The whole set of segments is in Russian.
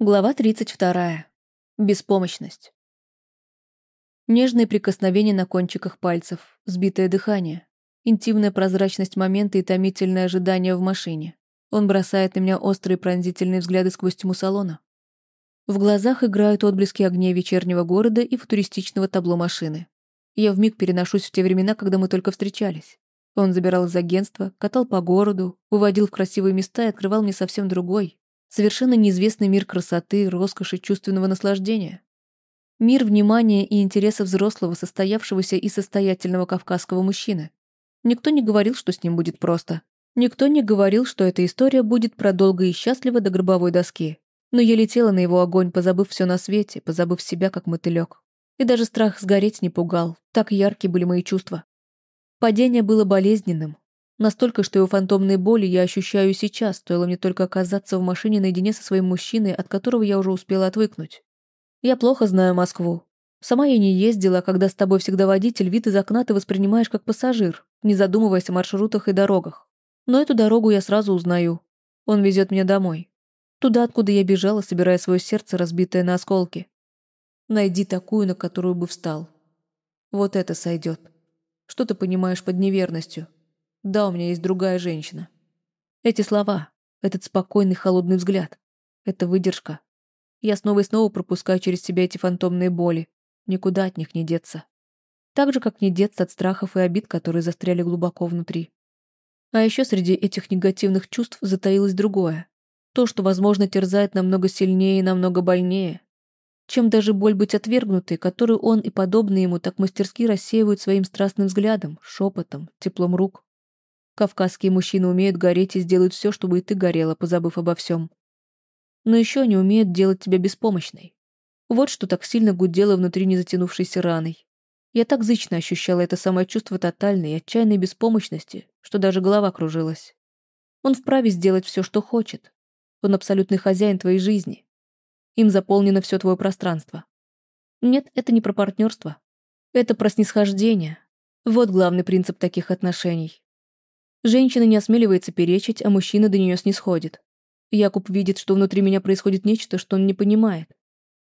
Глава 32. Беспомощность. Нежные прикосновения на кончиках пальцев, сбитое дыхание, интимная прозрачность момента и томительное ожидание в машине. Он бросает на меня острые пронзительные взгляды сквозь тьму салона. В глазах играют отблески огней вечернего города и футуристичного табло машины. Я вмиг переношусь в те времена, когда мы только встречались. Он забирал из агентства, катал по городу, уводил в красивые места и открывал мне совсем другой, совершенно неизвестный мир красоты, роскоши, чувственного наслаждения. Мир внимания и интереса взрослого, состоявшегося и состоятельного кавказского мужчины. Никто не говорил, что с ним будет просто. Никто не говорил, что эта история будет продолго и счастливо до гробовой доски. Но я летела на его огонь, позабыв все на свете, позабыв себя, как мотылек. И даже страх сгореть не пугал, так яркие были мои чувства. Падение было болезненным, Настолько, что его фантомные боли я ощущаю сейчас, стоило мне только оказаться в машине наедине со своим мужчиной, от которого я уже успела отвыкнуть. Я плохо знаю Москву. Сама я не ездила, а когда с тобой всегда водитель, вид из окна ты воспринимаешь как пассажир, не задумываясь о маршрутах и дорогах. Но эту дорогу я сразу узнаю. Он везет меня домой. Туда, откуда я бежала, собирая свое сердце, разбитое на осколки. Найди такую, на которую бы встал. Вот это сойдет. Что ты понимаешь под неверностью? Да, у меня есть другая женщина. Эти слова, этот спокойный холодный взгляд, эта выдержка. Я снова и снова пропускаю через себя эти фантомные боли. Никуда от них не деться. Так же, как не деться от страхов и обид, которые застряли глубоко внутри. А еще среди этих негативных чувств затаилось другое. То, что, возможно, терзает намного сильнее и намного больнее, чем даже боль быть отвергнутой, которую он и подобные ему так мастерски рассеивают своим страстным взглядом, шепотом, теплом рук. Кавказские мужчины умеют гореть и сделают все, чтобы и ты горела, позабыв обо всем. Но еще они умеют делать тебя беспомощной. Вот что так сильно гудело внутри незатянувшейся раной. Я так зычно ощущала это самое чувство тотальной и отчаянной беспомощности, что даже голова кружилась. Он вправе сделать все, что хочет. Он абсолютный хозяин твоей жизни. Им заполнено все твое пространство. Нет, это не про партнерство. Это про снисхождение. Вот главный принцип таких отношений. Женщина не осмеливается перечить, а мужчина до нее снисходит. Якуб видит, что внутри меня происходит нечто, что он не понимает.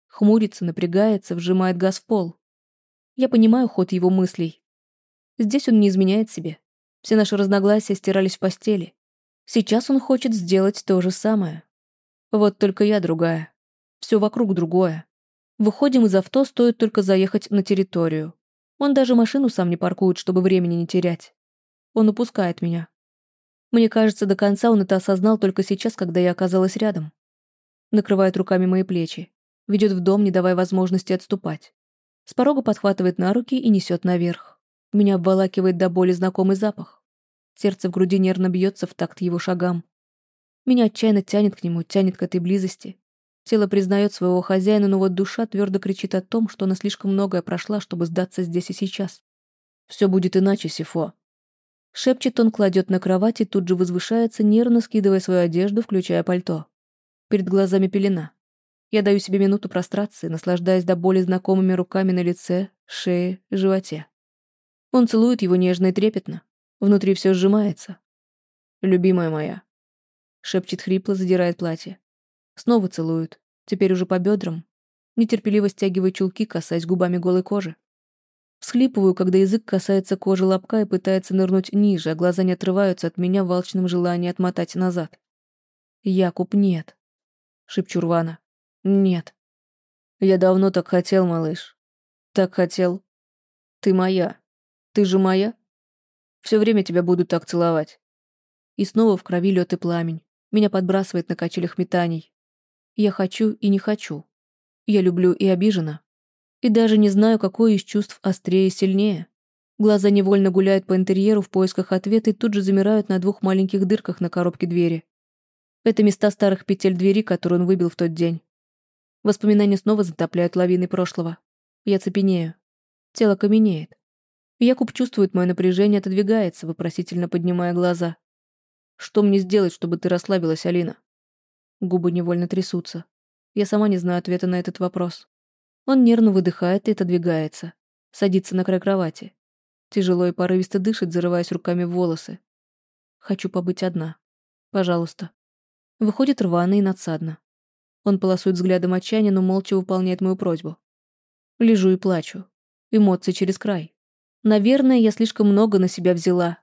Хмурится, напрягается, вжимает газ в пол. Я понимаю ход его мыслей. Здесь он не изменяет себе. Все наши разногласия стирались в постели. Сейчас он хочет сделать то же самое. Вот только я другая. Все вокруг другое. Выходим из авто, стоит только заехать на территорию. Он даже машину сам не паркует, чтобы времени не терять. Он упускает меня. Мне кажется, до конца он это осознал только сейчас, когда я оказалась рядом. Накрывает руками мои плечи. Ведет в дом, не давая возможности отступать. С порога подхватывает на руки и несет наверх. Меня обволакивает до боли знакомый запах. Сердце в груди нервно бьется в такт его шагам. Меня отчаянно тянет к нему, тянет к этой близости. Тело признает своего хозяина, но вот душа твердо кричит о том, что она слишком многое прошла, чтобы сдаться здесь и сейчас. Все будет иначе, Сифо. Шепчет он, кладет на кровать и тут же возвышается, нервно скидывая свою одежду, включая пальто. Перед глазами пелена. Я даю себе минуту прострации, наслаждаясь до боли знакомыми руками на лице, шее, животе. Он целует его нежно и трепетно. Внутри все сжимается. «Любимая моя», — шепчет хрипло, задирает платье. Снова целует, теперь уже по бедрам. Нетерпеливо стягивает чулки, касаясь губами голой кожи. Всхлипываю, когда язык касается кожи лобка и пытается нырнуть ниже, а глаза не отрываются от меня в волчном желании отмотать назад. «Якуб, нет!» — шепчу рвано. «Нет. Я давно так хотел, малыш. Так хотел. Ты моя. Ты же моя. Все время тебя буду так целовать». И снова в крови лед и пламень. Меня подбрасывает на качелях метаний. Я хочу и не хочу. Я люблю и обижена. И даже не знаю, какое из чувств острее и сильнее. Глаза невольно гуляют по интерьеру в поисках ответа и тут же замирают на двух маленьких дырках на коробке двери. Это места старых петель двери, которые он выбил в тот день. Воспоминания снова затопляют лавины прошлого. Я цепенею. Тело каменеет. Якуб чувствует мое напряжение, отодвигается, вопросительно поднимая глаза. «Что мне сделать, чтобы ты расслабилась, Алина?» Губы невольно трясутся. Я сама не знаю ответа на этот вопрос. Он нервно выдыхает и отодвигается. Садится на край кровати. Тяжело и порывисто дышит, зарываясь руками в волосы. Хочу побыть одна. Пожалуйста. Выходит рвано и надсадно. Он полосует взглядом отчаяния, но молча выполняет мою просьбу. Лежу и плачу. Эмоции через край. Наверное, я слишком много на себя взяла.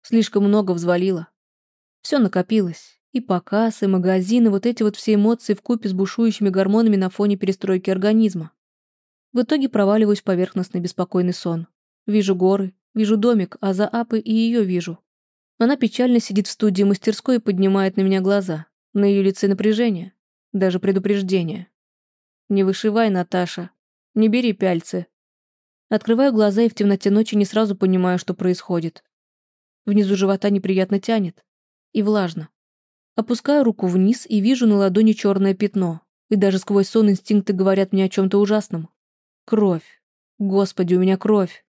Слишком много взвалила. Все накопилось. И показ, и магазин, и вот эти вот все эмоции вкупе с бушующими гормонами на фоне перестройки организма. В итоге проваливаюсь в поверхностный беспокойный сон. Вижу горы, вижу домик, а за Апы и ее вижу. Она печально сидит в студии мастерской и поднимает на меня глаза. На ее лице напряжение, даже предупреждение. «Не вышивай, Наташа. Не бери пяльцы». Открываю глаза и в темноте ночи не сразу понимаю, что происходит. Внизу живота неприятно тянет. И влажно. Опускаю руку вниз и вижу на ладони черное пятно. И даже сквозь сон инстинкты говорят мне о чем-то ужасном. Кровь. Господи, у меня кровь.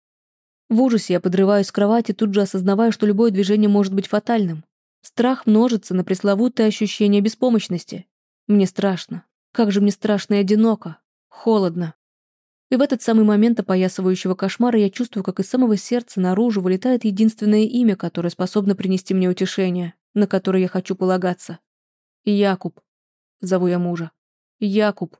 В ужасе я подрываюсь с кровати, тут же осознавая, что любое движение может быть фатальным. Страх множится на пресловутое ощущение беспомощности. Мне страшно. Как же мне страшно и одиноко. Холодно. И в этот самый момент опоясывающего кошмара я чувствую, как из самого сердца наружу вылетает единственное имя, которое способно принести мне утешение, на которое я хочу полагаться. Якуб. Зову я мужа. Якуб.